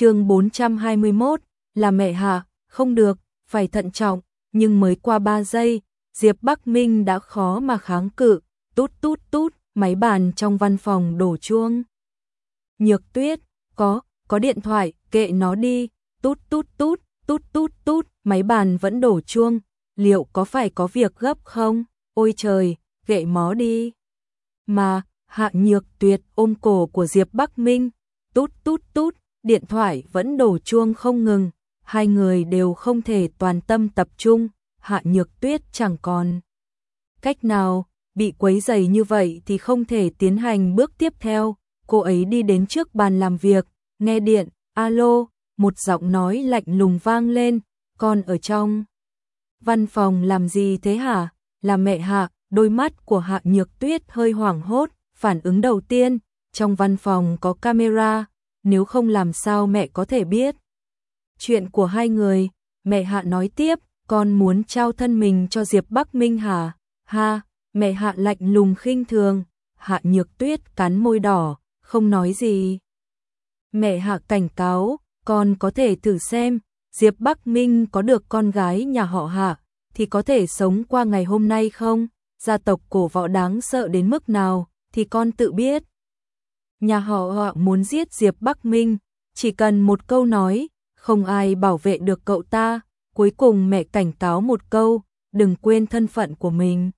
chương 421, là mẹ hạ, không được, phải thận trọng, nhưng mới qua 3 giây, Diệp Bắc Minh đã khó mà kháng cự, tút tút tút, máy bàn trong văn phòng đổ chuông. Nhược tuyết, có, có điện thoại, kệ nó đi, tút tút tút, tút tút tút, máy bàn vẫn đổ chuông, liệu có phải có việc gấp không? Ôi trời, gậy mó đi. Mà, hạ nhược tuyệt ôm cổ của Diệp Bắc Minh, tút tút tút, điện thoại vẫn đổ chuông không ngừng, hai người đều không thể toàn tâm tập trung, hạ nhược tuyết chẳng còn. Cách nào, bị quấy dày như vậy thì không thể tiến hành bước tiếp theo, cô ấy đi đến trước bàn làm việc, nghe điện, alo, một giọng nói lạnh lùng vang lên, con ở trong. Văn phòng làm gì thế hả? Là mẹ hạ, đôi mắt của hạ nhược tuyết hơi hoảng hốt, phản ứng đầu tiên, trong văn phòng có camera, nếu không làm sao mẹ có thể biết. Chuyện của hai người, mẹ hạ nói tiếp, con muốn trao thân mình cho Diệp Bắc Minh hả? Ha, mẹ hạ lạnh lùng khinh thường, hạ nhược tuyết cắn môi đỏ, không nói gì. Mẹ hạ cảnh cáo, con có thể thử xem, Diệp Bắc Minh có được con gái nhà họ hạ, thì có thể sống qua ngày hôm nay không? Gia tộc cổ võ đáng sợ đến mức nào, thì con tự biết. Nhà họ họ muốn giết Diệp Bắc Minh, chỉ cần một câu nói, không ai bảo vệ được cậu ta. Cuối cùng mẹ cảnh cáo một câu, đừng quên thân phận của mình.